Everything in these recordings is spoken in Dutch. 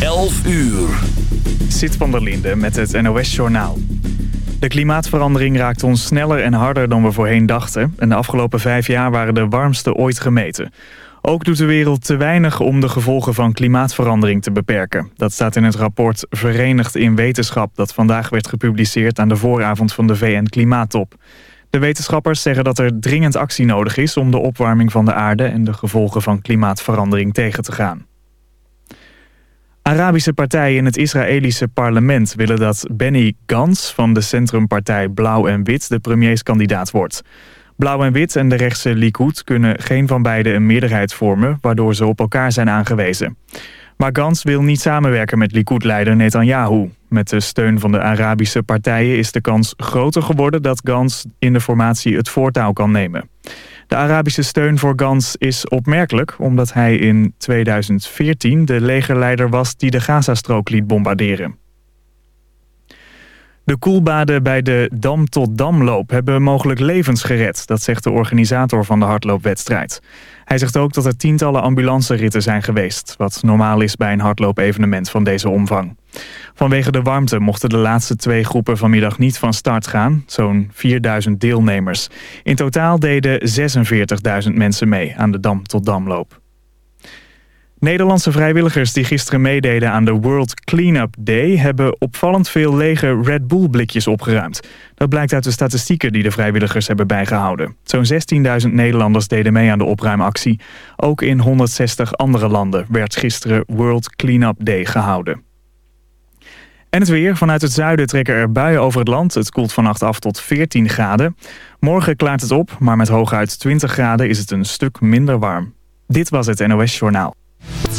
11 uur. Zit van der Linde met het NOS-journaal. De klimaatverandering raakt ons sneller en harder dan we voorheen dachten. En de afgelopen vijf jaar waren de warmste ooit gemeten. Ook doet de wereld te weinig om de gevolgen van klimaatverandering te beperken. Dat staat in het rapport Verenigd in Wetenschap... dat vandaag werd gepubliceerd aan de vooravond van de VN-klimaattop. De wetenschappers zeggen dat er dringend actie nodig is... om de opwarming van de aarde en de gevolgen van klimaatverandering tegen te gaan. Arabische partijen in het Israëlische parlement willen dat Benny Gantz van de centrumpartij Blauw en Wit de premierskandidaat wordt. Blauw en Wit en de rechtse Likud kunnen geen van beiden een meerderheid vormen, waardoor ze op elkaar zijn aangewezen. Maar Gantz wil niet samenwerken met Likud-leider Netanyahu. Met de steun van de Arabische partijen is de kans groter geworden dat Gantz in de formatie het voortouw kan nemen. De Arabische steun voor Gans is opmerkelijk... omdat hij in 2014 de legerleider was die de Gazastrook liet bombarderen. De koelbaden bij de Dam tot Damloop hebben mogelijk levens gered. Dat zegt de organisator van de hardloopwedstrijd. Hij zegt ook dat er tientallen ambulanceritten zijn geweest... wat normaal is bij een hardloopevenement van deze omvang. Vanwege de warmte mochten de laatste twee groepen vanmiddag niet van start gaan. Zo'n 4000 deelnemers. In totaal deden 46.000 mensen mee aan de Dam tot Damloop. Nederlandse vrijwilligers die gisteren meededen aan de World Cleanup Day... hebben opvallend veel lege Red Bull blikjes opgeruimd. Dat blijkt uit de statistieken die de vrijwilligers hebben bijgehouden. Zo'n 16.000 Nederlanders deden mee aan de opruimactie. Ook in 160 andere landen werd gisteren World Cleanup Day gehouden. En het weer. Vanuit het zuiden trekken er buien over het land. Het koelt vannacht af tot 14 graden. Morgen klaart het op, maar met hooguit 20 graden is het een stuk minder warm. Dit was het NOS Journaal.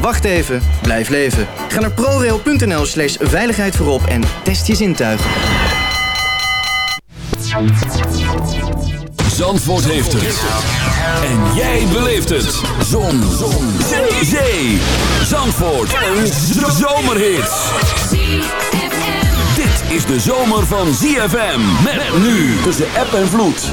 Wacht even, blijf leven. Ga naar prorail.nl slash veiligheid voorop en test je zintuigen. Zandvoort heeft het. En jij beleeft het. Zon. Zon. Zee. Zee. Zandvoort. Een zomerhit. Dit is de zomer van ZFM. Met nu tussen app en vloed.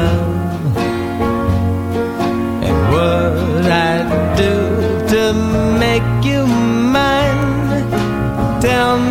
down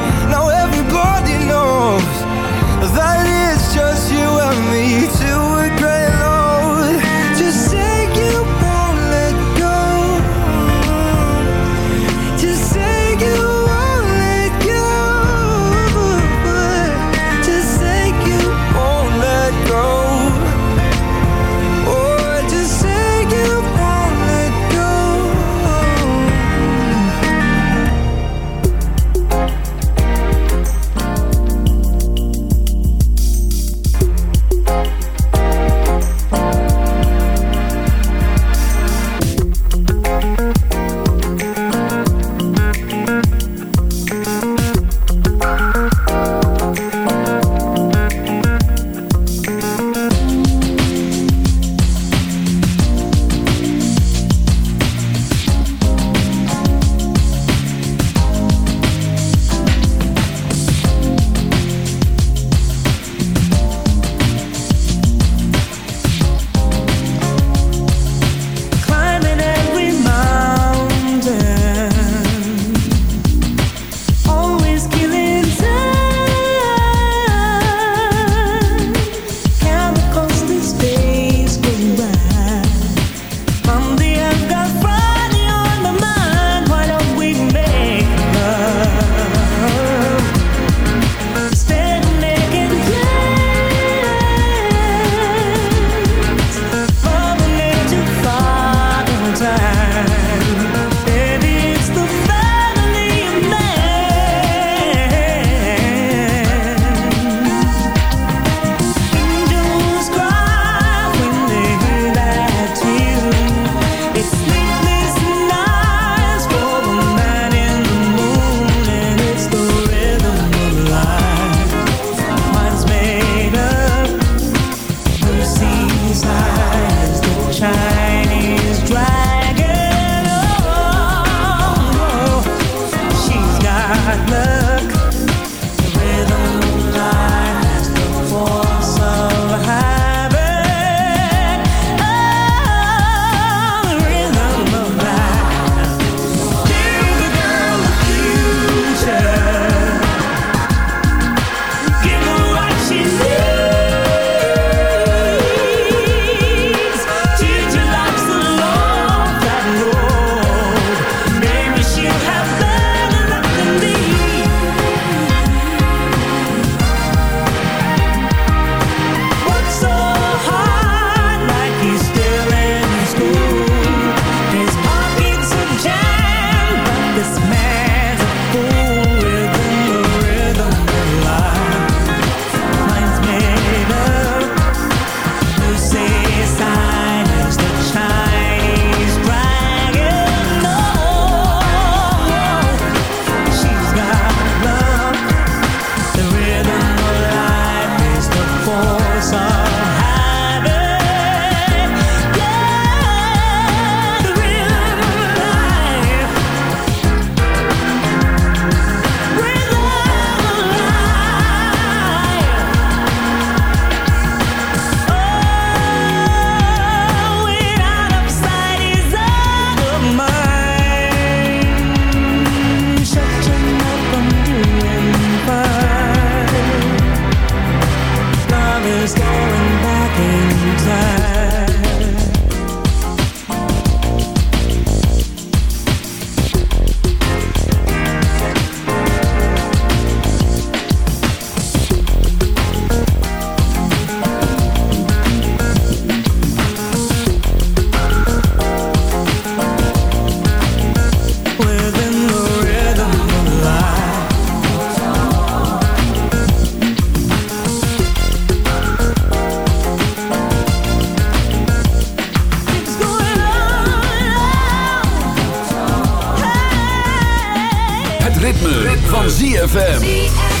van ZFM.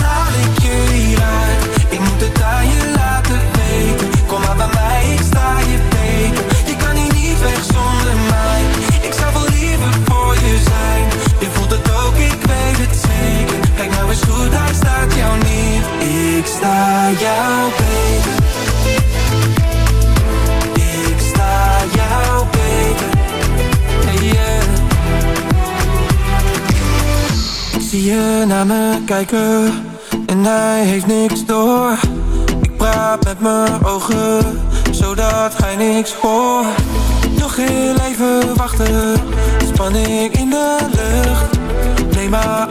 Ik sta jou beter. Ik sta jou beter. Hey yeah. Ik zie je naar me kijken en hij heeft niks door. Ik praat met mijn ogen, zodat hij niks hoort. Nog heel even wachten, spanning in de lucht. Neem maar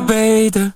beter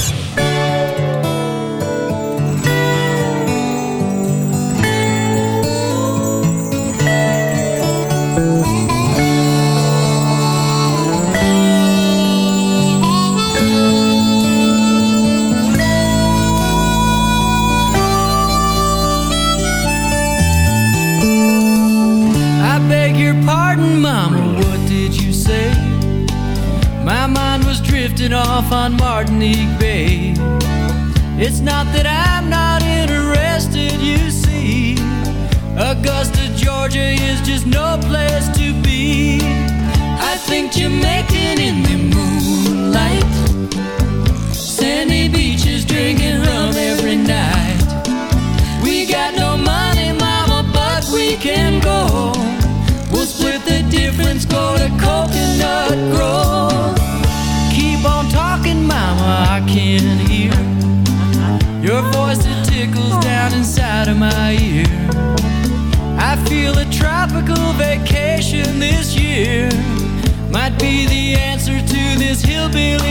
feel a tropical vacation this year. Might be the answer to this hillbilly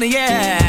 shield? Yeah.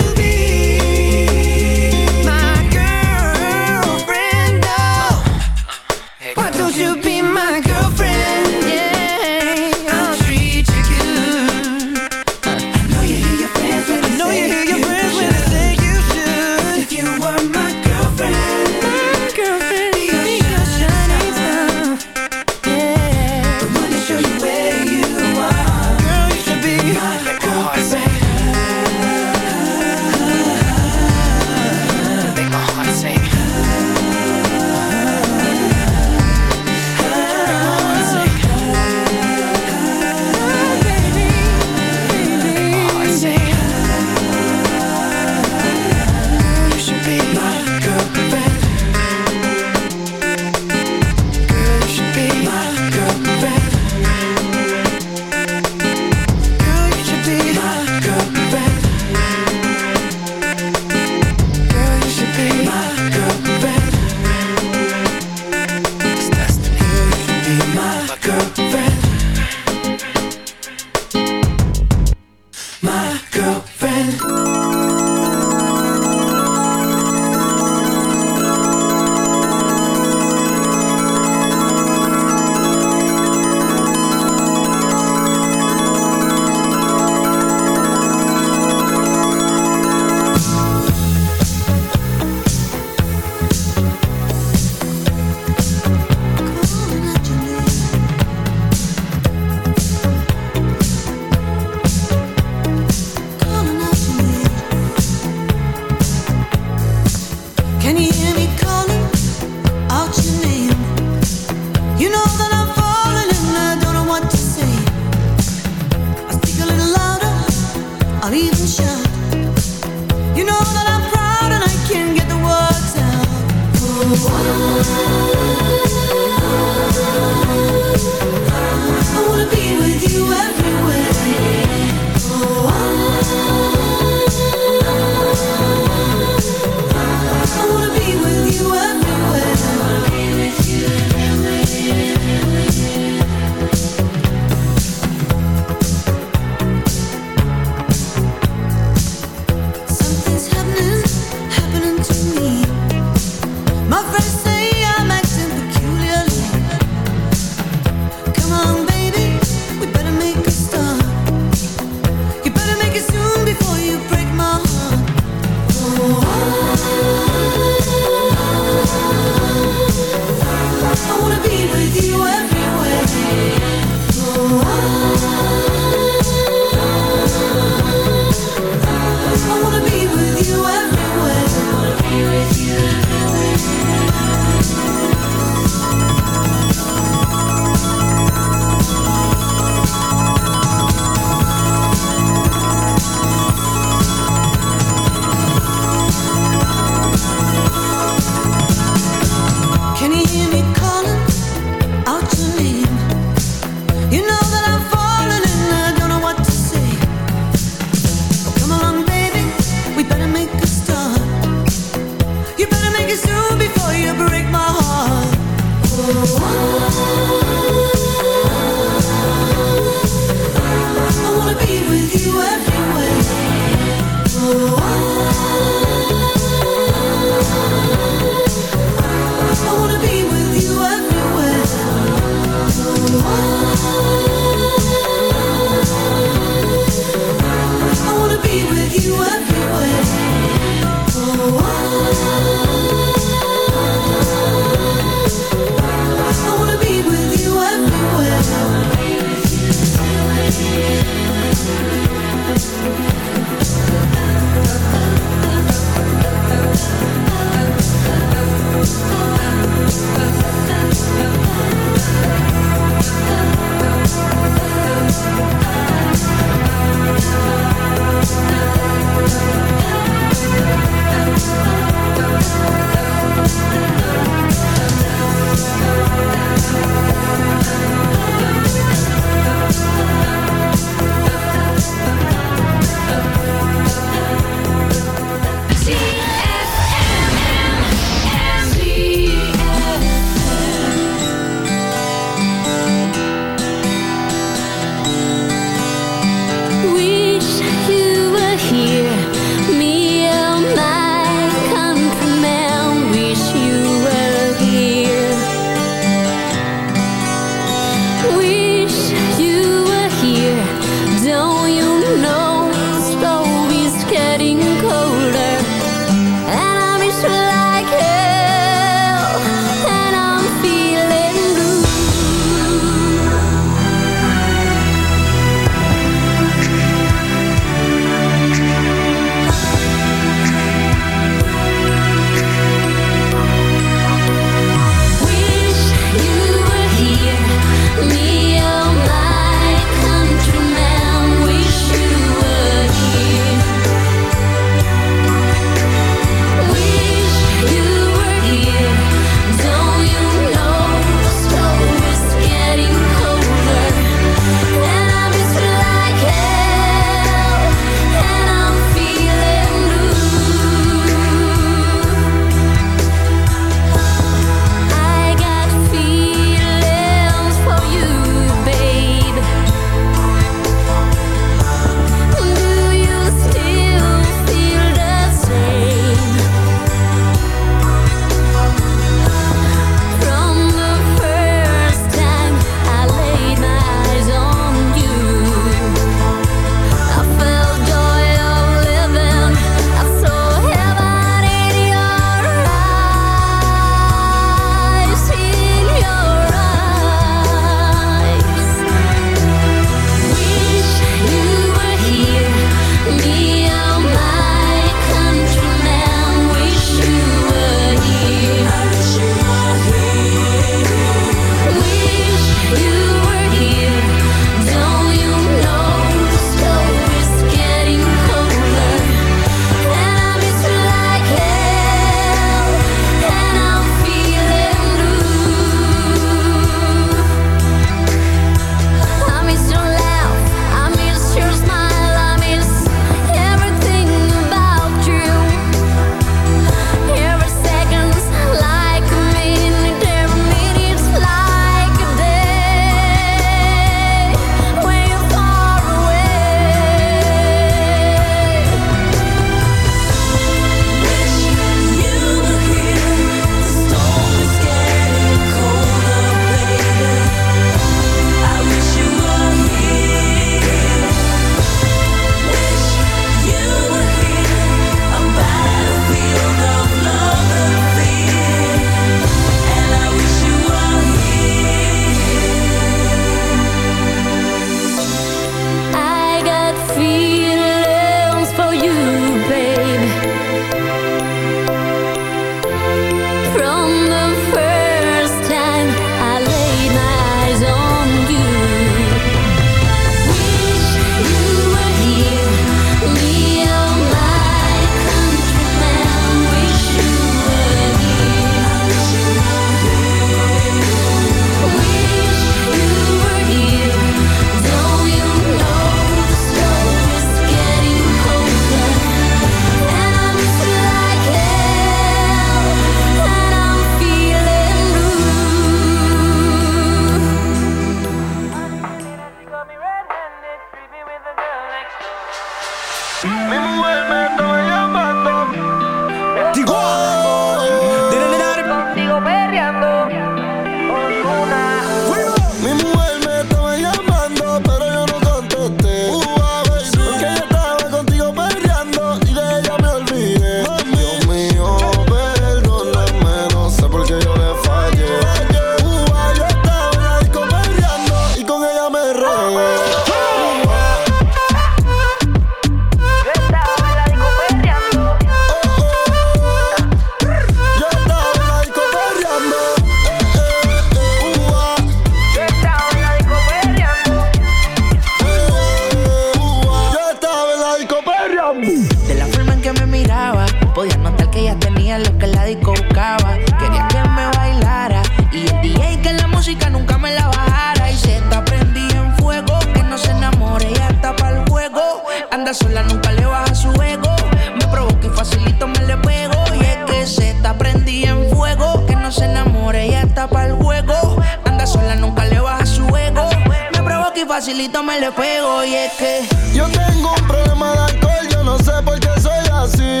Oye, que yo tengo un problema de alcohol, yo no sé por qué soy así.